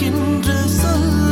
can dress alone.